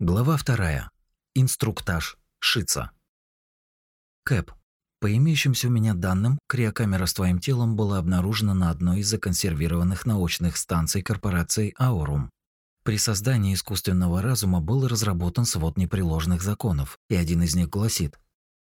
Глава вторая. Инструктаж Шица. Кэп. По имеющимся у меня данным, криокамера с твоим телом была обнаружена на одной из законсервированных научных станций корпорации Аурум. При создании искусственного разума был разработан свод непреложных законов, и один из них гласит: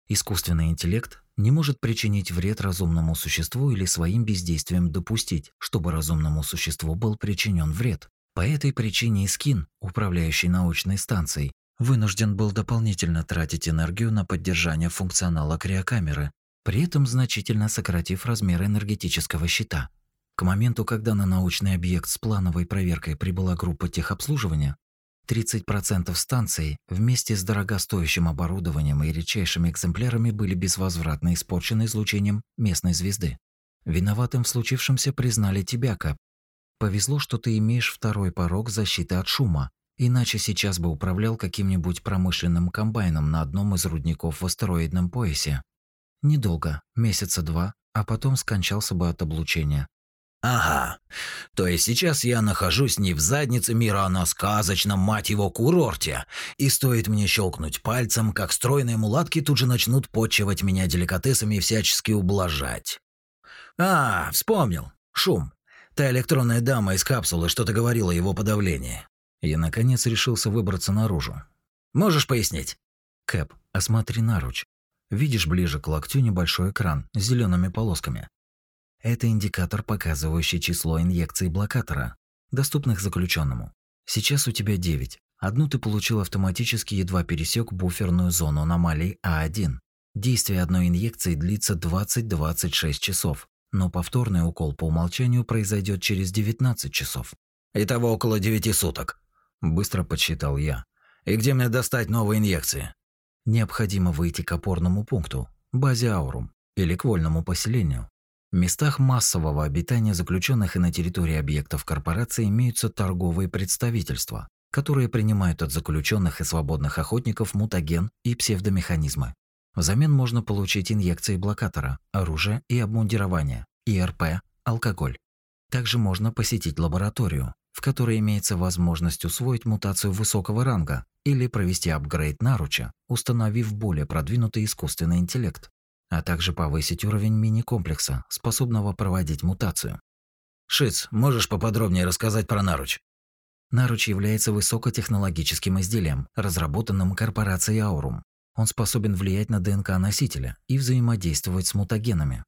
искусственный интеллект не может причинить вред разумному существу или своим бездействием допустить, чтобы разумному существу был причинен вред. По этой причине Искин, управляющий научной станцией, вынужден был дополнительно тратить энергию на поддержание функционала криокамеры, при этом значительно сократив размер энергетического щита. К моменту, когда на научный объект с плановой проверкой прибыла группа техобслуживания, 30% станции вместе с дорогостоящим оборудованием и редчайшими экземплярами были безвозвратно испорчены излучением местной звезды. Виноватым в случившемся признали тебя, Кап, Повезло, что ты имеешь второй порог защиты от шума, иначе сейчас бы управлял каким-нибудь промышленным комбайном на одном из рудников в астероидном поясе. Недолго, месяца два, а потом скончался бы от облучения. Ага. То есть сейчас я нахожусь не в заднице мира, а на сказочном, мать его, курорте. И стоит мне щелкнуть пальцем, как стройные мулатки тут же начнут почивать меня деликатесами и всячески ублажать. А, вспомнил. Шум. Та электронная дама из капсулы что-то говорила о его подавлении. Я, наконец, решился выбраться наружу. «Можешь пояснить?» «Кэп, осмотри наруч. Видишь ближе к локтю небольшой экран с зелеными полосками. Это индикатор, показывающий число инъекций блокатора, доступных заключенному. Сейчас у тебя 9. Одну ты получил автоматически, едва пересек буферную зону аномалий А1. Действие одной инъекции длится 20-26 часов но повторный укол по умолчанию произойдет через 19 часов. Итого около 9 суток. Быстро подсчитал я. И где мне достать новые инъекции? Необходимо выйти к опорному пункту, базе Аурум, или к вольному поселению. В местах массового обитания заключенных и на территории объектов корпорации имеются торговые представительства, которые принимают от заключенных и свободных охотников мутаген и псевдомеханизмы. Взамен можно получить инъекции блокатора, оружие и обмундирование, ИРП, алкоголь. Также можно посетить лабораторию, в которой имеется возможность усвоить мутацию высокого ранга или провести апгрейд наруча, установив более продвинутый искусственный интеллект, а также повысить уровень мини-комплекса, способного проводить мутацию. Шиц, можешь поподробнее рассказать про наруч? Наруч является высокотехнологическим изделием, разработанным корпорацией Аурум, он способен влиять на ДНК носителя и взаимодействовать с мутагенами.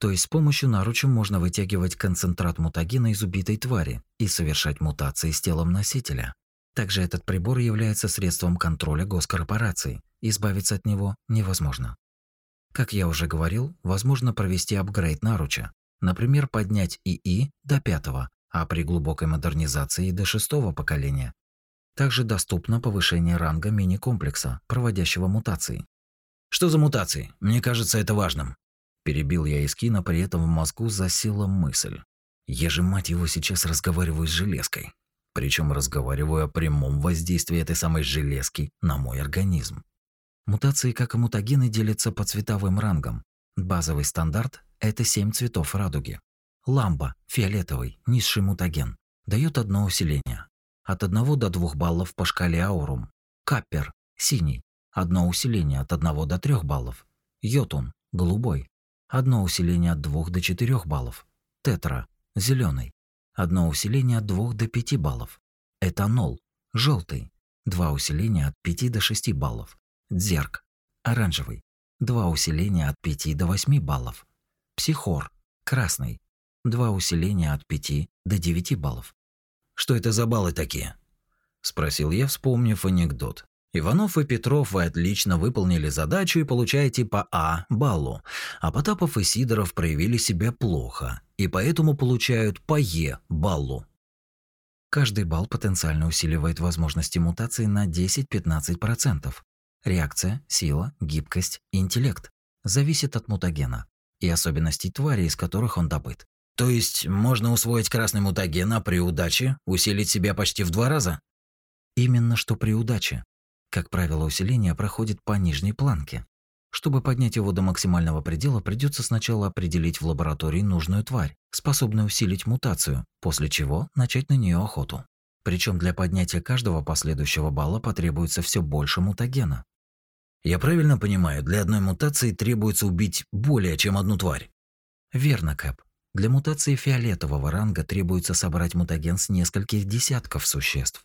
То есть с помощью наруча можно вытягивать концентрат мутагена из убитой твари и совершать мутации с телом носителя. Также этот прибор является средством контроля госкорпораций. Избавиться от него невозможно. Как я уже говорил, возможно провести апгрейд наруча, например, поднять ИИ до пятого, а при глубокой модернизации до шестого поколения. Также доступно повышение ранга мини-комплекса, проводящего мутации. Что за мутации? Мне кажется это важным. Перебил я Искина, при этом в мозгу засела мысль. Я же, мать его, сейчас разговариваю с железкой. Причем разговариваю о прямом воздействии этой самой железки на мой организм. Мутации, как и мутагены, делятся по цветовым рангам. Базовый стандарт – это семь цветов радуги. Ламба – фиолетовый, низший мутаген, дает одно усиление, от 1 до 2 баллов по шкале Аурум. Каппер – синий, одно усиление от 1 до 3 баллов. Йотун – голубой, одно усиление от 2 до 4 баллов. Тетра – зеленый, одно усиление от 2 до 5 баллов. Этанол – желтый, два усиления от 5 до 6 баллов. Дзерк – оранжевый, два усиления от 5 до 8 баллов. Психор – красный, два усиления от 5 до 9 баллов. Что это за баллы такие? спросил я, вспомнив анекдот. Иванов и Петров, вы отлично выполнили задачу и получаете по А баллу, а Потапов и Сидоров проявили себя плохо и поэтому получают по Е баллу. Каждый балл потенциально усиливает возможности мутации на 10-15%. Реакция, сила, гибкость, интеллект зависит от мутагена и особенностей твари, из которых он добыт. То есть можно усвоить красный мутаген, а при удаче усилить себя почти в два раза? Именно что при удаче. Как правило, усиление проходит по нижней планке. Чтобы поднять его до максимального предела, придется сначала определить в лаборатории нужную тварь, способную усилить мутацию, после чего начать на нее охоту. Причем для поднятия каждого последующего балла потребуется все больше мутагена. Я правильно понимаю, для одной мутации требуется убить более чем одну тварь? Верно, Кэп. Для мутации фиолетового ранга требуется собрать мутаген с нескольких десятков существ.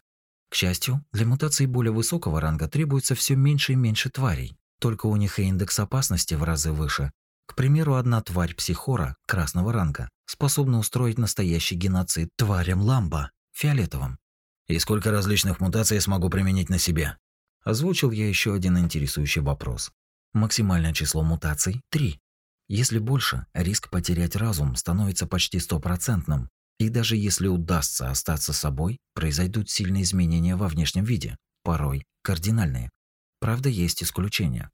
К счастью, для мутаций более высокого ранга требуется все меньше и меньше тварей, только у них и индекс опасности в разы выше. К примеру, одна тварь психора красного ранга способна устроить настоящий геноцид тварям ламба фиолетовым. И сколько различных мутаций я смогу применить на себе? Озвучил я еще один интересующий вопрос. Максимальное число мутаций – 3. Если больше, риск потерять разум становится почти стопроцентным. И даже если удастся остаться собой, произойдут сильные изменения во внешнем виде, порой кардинальные. Правда, есть исключения.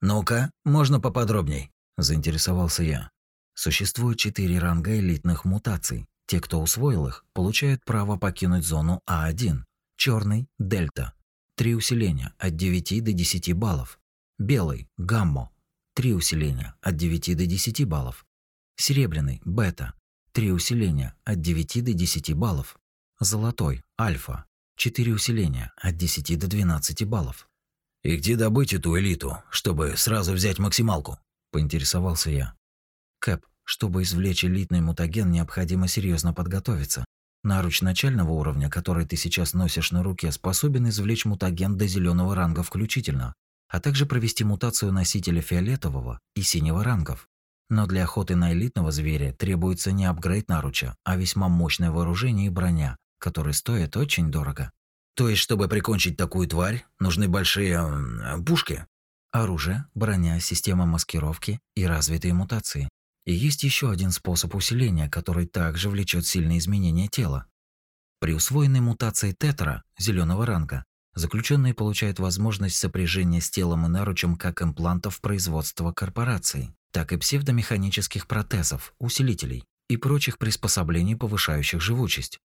«Ну-ка, можно поподробней?» – заинтересовался я. Существует четыре ранга элитных мутаций. Те, кто усвоил их, получают право покинуть зону А1. Черный – дельта. Три усиления – от 9 до 10 баллов. Белый – гаммо. Три усиления от 9 до 10 баллов. Серебряный – бета. Три усиления от 9 до 10 баллов. Золотой – альфа. Четыре усиления от 10 до 12 баллов. «И где добыть эту элиту, чтобы сразу взять максималку?» – поинтересовался я. Кэп, чтобы извлечь элитный мутаген, необходимо серьезно подготовиться. Наруч начального уровня, который ты сейчас носишь на руке, способен извлечь мутаген до зеленого ранга включительно а также провести мутацию носителя фиолетового и синего рангов. Но для охоты на элитного зверя требуется не апгрейд наруча, а весьма мощное вооружение и броня, которые стоят очень дорого. То есть, чтобы прикончить такую тварь, нужны большие пушки? Оружие, броня, система маскировки и развитые мутации. И есть еще один способ усиления, который также влечет сильные изменения тела. При усвоенной мутации тетра, зеленого ранга, заключенные получают возможность сопряжения с телом и наручем как имплантов производства корпораций, так и псевдомеханических протезов, усилителей и прочих приспособлений, повышающих живучесть.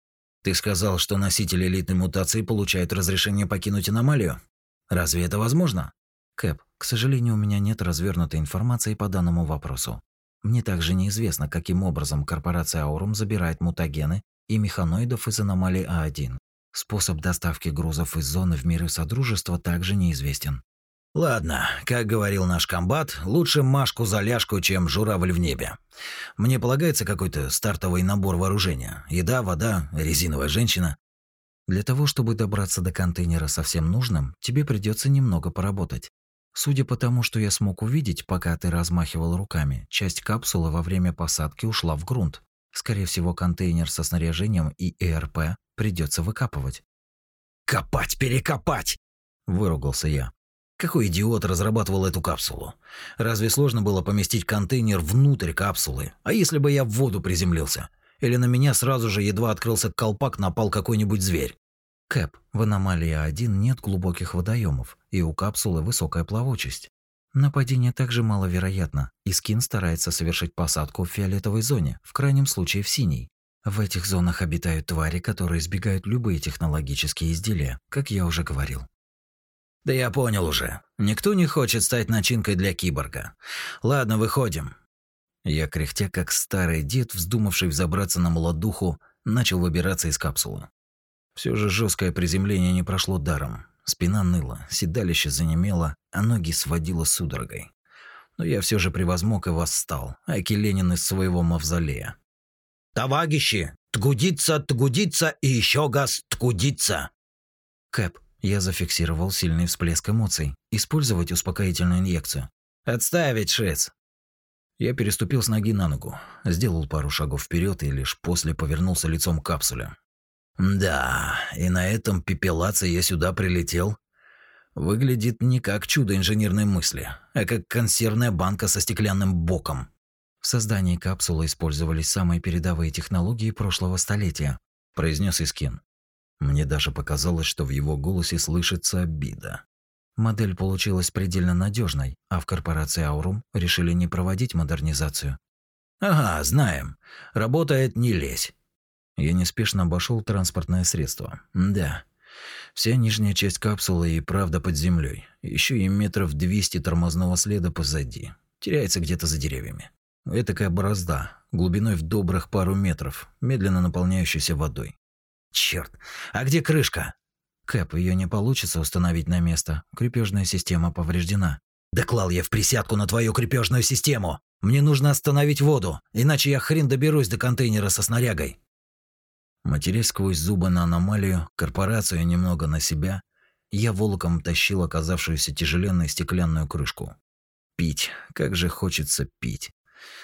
Ты сказал, что носители элитной мутации получают разрешение покинуть аномалию? Разве это возможно? Кэп, к сожалению, у меня нет развернутой информации по данному вопросу. Мне также неизвестно, каким образом корпорация Аурум забирает мутагены и механоидов из аномалии А1. Способ доставки грузов из зоны в миры Содружества также неизвестен. Ладно, как говорил наш комбат, лучше Машку за ляжку, чем журавль в небе. Мне полагается какой-то стартовый набор вооружения. Еда, вода, резиновая женщина. Для того, чтобы добраться до контейнера со всем нужным, тебе придется немного поработать. Судя по тому, что я смог увидеть, пока ты размахивал руками, часть капсулы во время посадки ушла в грунт. Скорее всего, контейнер со снаряжением и ЭРП придется выкапывать. «Копать, перекопать!» – выругался я. Какой идиот разрабатывал эту капсулу? Разве сложно было поместить контейнер внутрь капсулы? А если бы я в воду приземлился? Или на меня сразу же едва открылся колпак напал какой-нибудь зверь? Кэп, в аномалии 1 нет глубоких водоемов, и у капсулы высокая плавучесть. Нападение также маловероятно, и Скин старается совершить посадку в фиолетовой зоне, в крайнем случае в синей. В этих зонах обитают твари, которые избегают любые технологические изделия, как я уже говорил. Да я понял уже. Никто не хочет стать начинкой для киборга. Ладно, выходим. Я кряхтя, как старый дед, вздумавший взобраться на молодуху, начал выбираться из капсулы. Все же жесткое приземление не прошло даром. Спина ныла, седалище занемело, а ноги сводило судорогой. Но я все же превозмог и восстал, аки Ленин из своего мавзолея. «Товарищи, тгудится, тгудится и еще газ тгудится!» «Кэп, я зафиксировал сильный всплеск эмоций. Использовать успокоительную инъекцию». «Отставить, Шец!» Я переступил с ноги на ногу, сделал пару шагов вперед и лишь после повернулся лицом к капсуле. Да, и на этом пепелаце я сюда прилетел. Выглядит не как чудо инженерной мысли, а как консервная банка со стеклянным боком. В создании капсулы использовались самые передовые технологии прошлого столетия, произнес Искин. Мне даже показалось, что в его голосе слышится обида. Модель получилась предельно надежной, а в корпорации Аурум решили не проводить модернизацию. Ага, знаем. Работает не лезь. Я неспешно обошел транспортное средство. Да. Вся нижняя часть капсулы и правда под землей. Еще и метров 200 тормозного следа позади. Теряется где-то за деревьями. Этакая борозда, глубиной в добрых пару метров, медленно наполняющаяся водой. Черт, а где крышка? Кэп, ее не получится установить на место. Крепежная система повреждена. Доклал я в присядку на твою крепежную систему. Мне нужно остановить воду, иначе я хрен доберусь до контейнера со снарягой. Матерясь сквозь зубы на аномалию, корпорацию немного на себя, я волоком тащил оказавшуюся тяжеленной стеклянную крышку. Пить, как же хочется пить.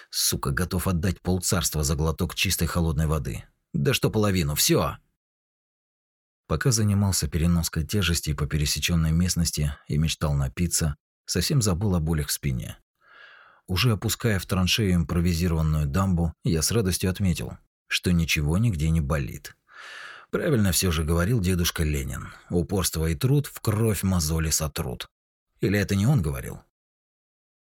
Сука, готов отдать полцарства за глоток чистой холодной воды. Да что половину, все. Пока занимался переноской тяжестей по пересеченной местности и мечтал напиться, совсем забыл о болях в спине. Уже опуская в траншею импровизированную дамбу, я с радостью отметил, что ничего нигде не болит. Правильно все же говорил дедушка Ленин. Упорство и труд в кровь мозоли сотрут. Или это не он говорил?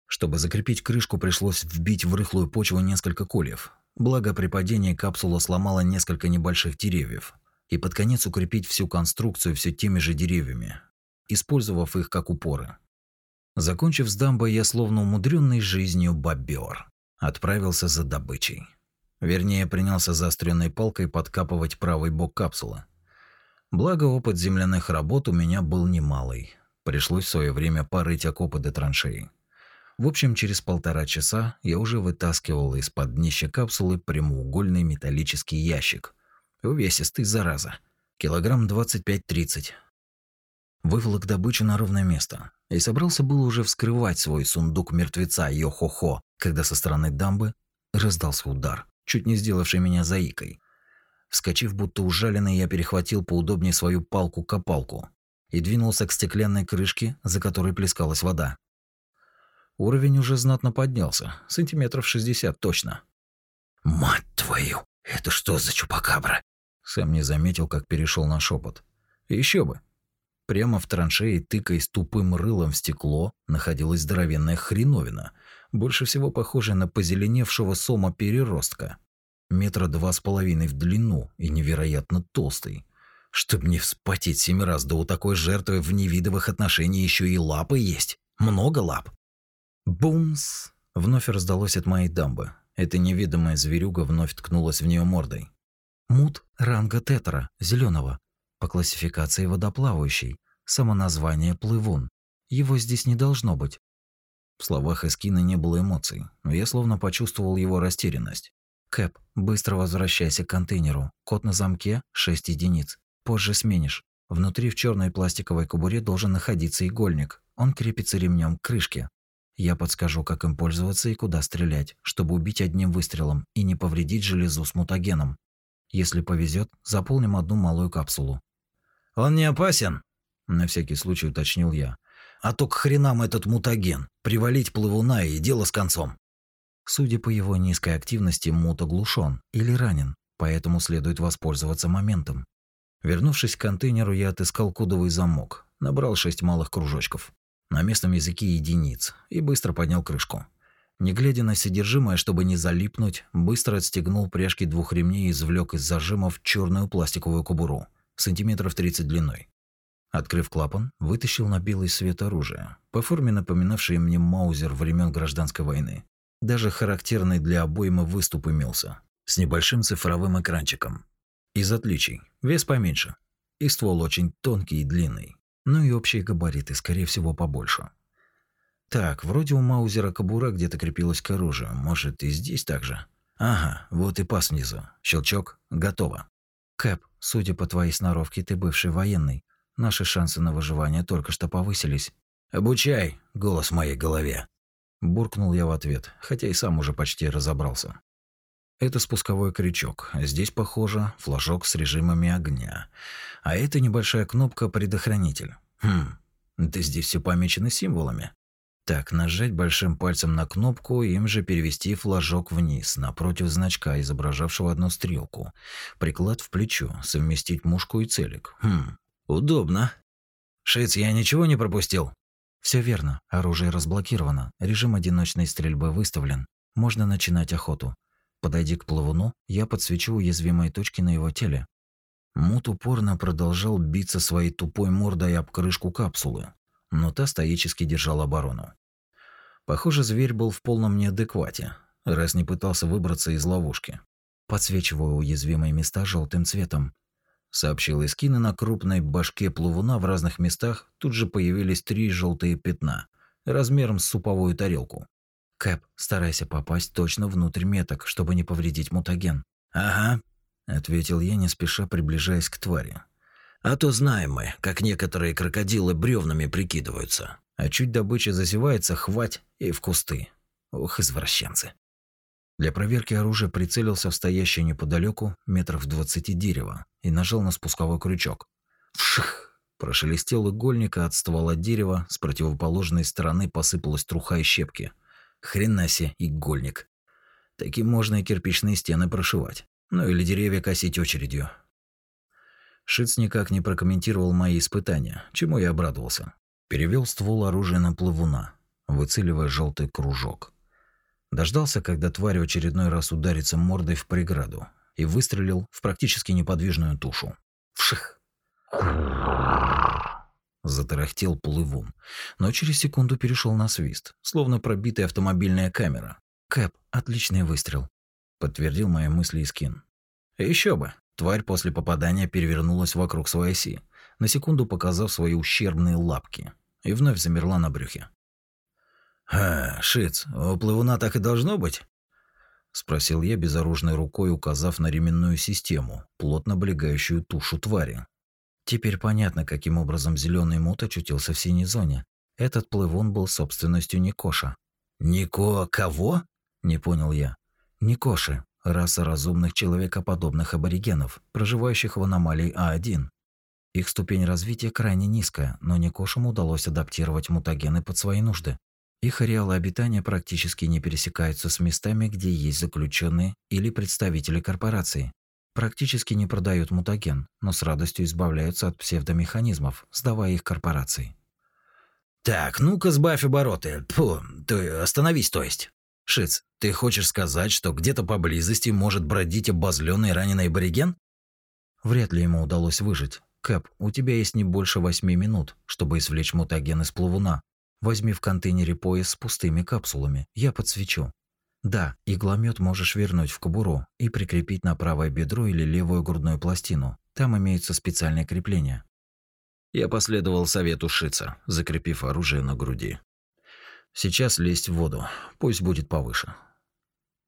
Чтобы закрепить крышку, пришлось вбить в рыхлую почву несколько кольев. Благо при падении капсула сломала несколько небольших деревьев. И под конец укрепить всю конструкцию все теми же деревьями, использовав их как упоры. Закончив с дамбой, я словно умудренный жизнью бобер, отправился за добычей. Вернее, принялся заостренной палкой подкапывать правый бок капсулы. Благо, опыт земляных работ у меня был немалый. Пришлось в свое время порыть окопы до траншеи. В общем, через полтора часа я уже вытаскивал из-под днища капсулы прямоугольный металлический ящик. Увесистый, зараза. Килограмм 25-30. Выволок добычу на ровное место. И собрался было уже вскрывать свой сундук мертвеца Йо-хо-хо, когда со стороны дамбы раздался удар чуть не сделавший меня заикой. Вскочив будто ужаленный, я перехватил поудобнее свою палку-копалку и двинулся к стеклянной крышке, за которой плескалась вода. Уровень уже знатно поднялся, сантиметров 60 точно. «Мать твою, это что за чупакабра?» Сам не заметил, как перешел на шепот. Еще бы. Прямо в траншее, тыкаясь тупым рылом в стекло, находилась здоровенная хреновина, больше всего похожий на позеленевшего сома переростка. Метра два с половиной в длину и невероятно толстый. Чтоб не вспотеть семь раз, да у такой жертвы в невидовых отношениях еще и лапы есть. Много лап. Бумс! Вновь раздалось от моей дамбы. Эта невидимая зверюга вновь ткнулась в нее мордой. Мут ранга тетра, зеленого, по классификации водоплавающий, самоназвание плывун. Его здесь не должно быть. В словах Эскина не было эмоций, но я словно почувствовал его растерянность. «Кэп, быстро возвращайся к контейнеру. Код на замке – 6 единиц. Позже сменишь. Внутри в черной пластиковой кобуре должен находиться игольник. Он крепится ремнем к крышке. Я подскажу, как им пользоваться и куда стрелять, чтобы убить одним выстрелом и не повредить железу с мутагеном. Если повезет, заполним одну малую капсулу. «Он не опасен?» – на всякий случай уточнил я. А то к хренам этот мутаген. Привалить плавуна и дело с концом. Судя по его низкой активности, мут оглушен или ранен, поэтому следует воспользоваться моментом. Вернувшись к контейнеру, я отыскал кодовый замок, набрал шесть малых кружочков. На местном языке единиц и быстро поднял крышку. Не глядя на содержимое, чтобы не залипнуть, быстро отстегнул пряжки двух ремней и извлек из зажимов черную пластиковую кобуру, сантиметров 30 длиной. Открыв клапан, вытащил на белый свет оружие, по форме напоминавшее мне маузер времен гражданской войны. Даже характерный для обоймы выступ имелся, с небольшим цифровым экранчиком. Из отличий, вес поменьше, и ствол очень тонкий и длинный, ну и общие габариты, скорее всего, побольше. Так, вроде у Маузера кобура где-то крепилась к оружию, может и здесь так же. Ага, вот и пас внизу. Щелчок, готово. Кэп, судя по твоей сноровке, ты бывший военный. Наши шансы на выживание только что повысились. «Обучай!» – голос в моей голове. Буркнул я в ответ, хотя и сам уже почти разобрался. Это спусковой крючок. Здесь, похоже, флажок с режимами огня. А это небольшая кнопка «Предохранитель». Хм, это здесь все помечено символами. Так, нажать большим пальцем на кнопку, им же перевести флажок вниз, напротив значка, изображавшего одну стрелку. Приклад в плечо, совместить мушку и целик. Хм, Удобно. Шиц, я ничего не пропустил? Все верно. Оружие разблокировано. Режим одиночной стрельбы выставлен. Можно начинать охоту. Подойди к плавуну, я подсвечу уязвимые точки на его теле. Мут упорно продолжал биться своей тупой мордой об крышку капсулы, но та стоически держал оборону. Похоже, зверь был в полном неадеквате, раз не пытался выбраться из ловушки. Подсвечиваю уязвимые места желтым цветом. Сообщил Искин, и на крупной башке плавуна в разных местах тут же появились три желтые пятна, размером с суповую тарелку. Кэп, старайся попасть точно внутрь меток, чтобы не повредить мутаген. Ага, ответил я, не спеша приближаясь к твари. А то знаем мы, как некоторые крокодилы бревнами прикидываются. А чуть добыча засевается, хвать и в кусты. Ох, извращенцы. Для проверки оружия прицелился в стоящее неподалеку метров двадцати дерева и нажал на спусковой крючок. Вших! Прошелестел игольник, а от ствола дерева с противоположной стороны посыпалась труха и щепки. Хрена себе, игольник. Таким можно и кирпичные стены прошивать. Ну или деревья косить очередью. Шиц никак не прокомментировал мои испытания, чему я обрадовался. Перевел ствол оружия на плавуна, выцеливая желтый кружок. Дождался, когда тварь в очередной раз ударится мордой в преграду, и выстрелил в практически неподвижную тушу. Вших! Затарахтел плывун, но через секунду перешел на свист, словно пробитая автомобильная камера. «Кэп, отличный выстрел», — подтвердил мои мысли Искин. Еще бы. Тварь после попадания перевернулась вокруг своей оси, на секунду показав свои ущербные лапки, и вновь замерла на брюхе. «А, Шиц, у плывуна так и должно быть?» — спросил я безоружной рукой, указав на ременную систему, плотно облегающую тушу твари. Теперь понятно, каким образом зеленый мут очутился в синей зоне. Этот плывун был собственностью Никоша. «Нико кого?» – не понял я. «Никоши – раса разумных человекоподобных аборигенов, проживающих в аномалии А1. Их ступень развития крайне низкая, но Никошам удалось адаптировать мутагены под свои нужды. Их ареалы обитания практически не пересекаются с местами, где есть заключенные или представители корпораций. Практически не продают мутаген, но с радостью избавляются от псевдомеханизмов, сдавая их корпорации. Так, ну-ка сбавь обороты. Фу, ты остановись, то есть. Шиц, ты хочешь сказать, что где-то поблизости может бродить обозленный раненый абориген? Вряд ли ему удалось выжить. Кэп, у тебя есть не больше восьми минут, чтобы извлечь мутаген из плавуна. Возьми в контейнере пояс с пустыми капсулами, я подсвечу. Да, игломет можешь вернуть в кобуру и прикрепить на правое бедро или левую грудную пластину. Там имеются специальные крепления. Я последовал совету Шица, закрепив оружие на груди. Сейчас лезть в воду, пусть будет повыше.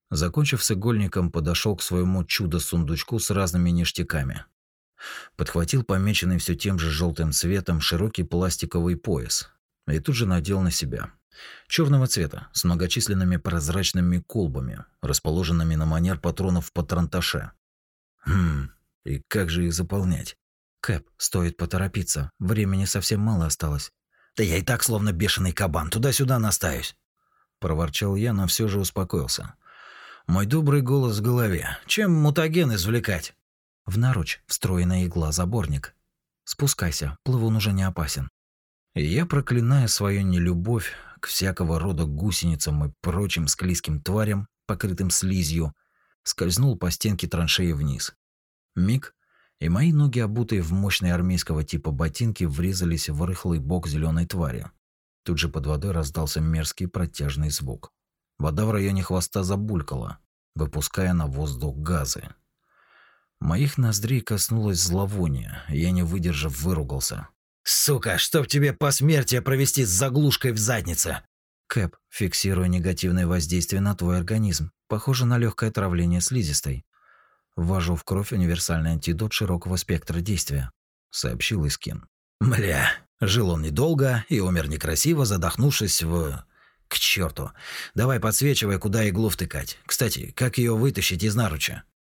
Закончив с игольником, подошел к своему чудо-сундучку с разными ништяками. Подхватил помеченный все тем же желтым цветом широкий пластиковый пояс, и тут же надел на себя. Черного цвета, с многочисленными прозрачными колбами, расположенными на манер патронов в патронташе. Хм, и как же их заполнять? Кэп, стоит поторопиться, времени совсем мало осталось. Да я и так словно бешеный кабан туда-сюда настаюсь. Проворчал я, но все же успокоился. Мой добрый голос в голове. Чем мутаген извлекать? В наруч встроенная игла-заборник. Спускайся, плывун уже не опасен. Я, проклиная свою нелюбовь к всякого рода гусеницам и прочим склизким тварям, покрытым слизью, скользнул по стенке траншеи вниз. Миг, и мои ноги, обутые в мощные армейского типа ботинки, врезались в рыхлый бок зеленой твари. Тут же под водой раздался мерзкий протяжный звук. Вода в районе хвоста забулькала, выпуская на воздух газы. Моих ноздрей коснулось зловоние, и я, не выдержав, выругался. Сука, чтоб тебе посмертие провести с заглушкой в заднице. Кэп, фиксируя негативное воздействие на твой организм. Похоже на легкое отравление слизистой. Ввожу в кровь универсальный антидот широкого спектра действия, сообщил Искин. Мля, жил он недолго и умер некрасиво, задохнувшись в... К черту. Давай подсвечивай, куда иглу втыкать. Кстати, как ее вытащить из наруча?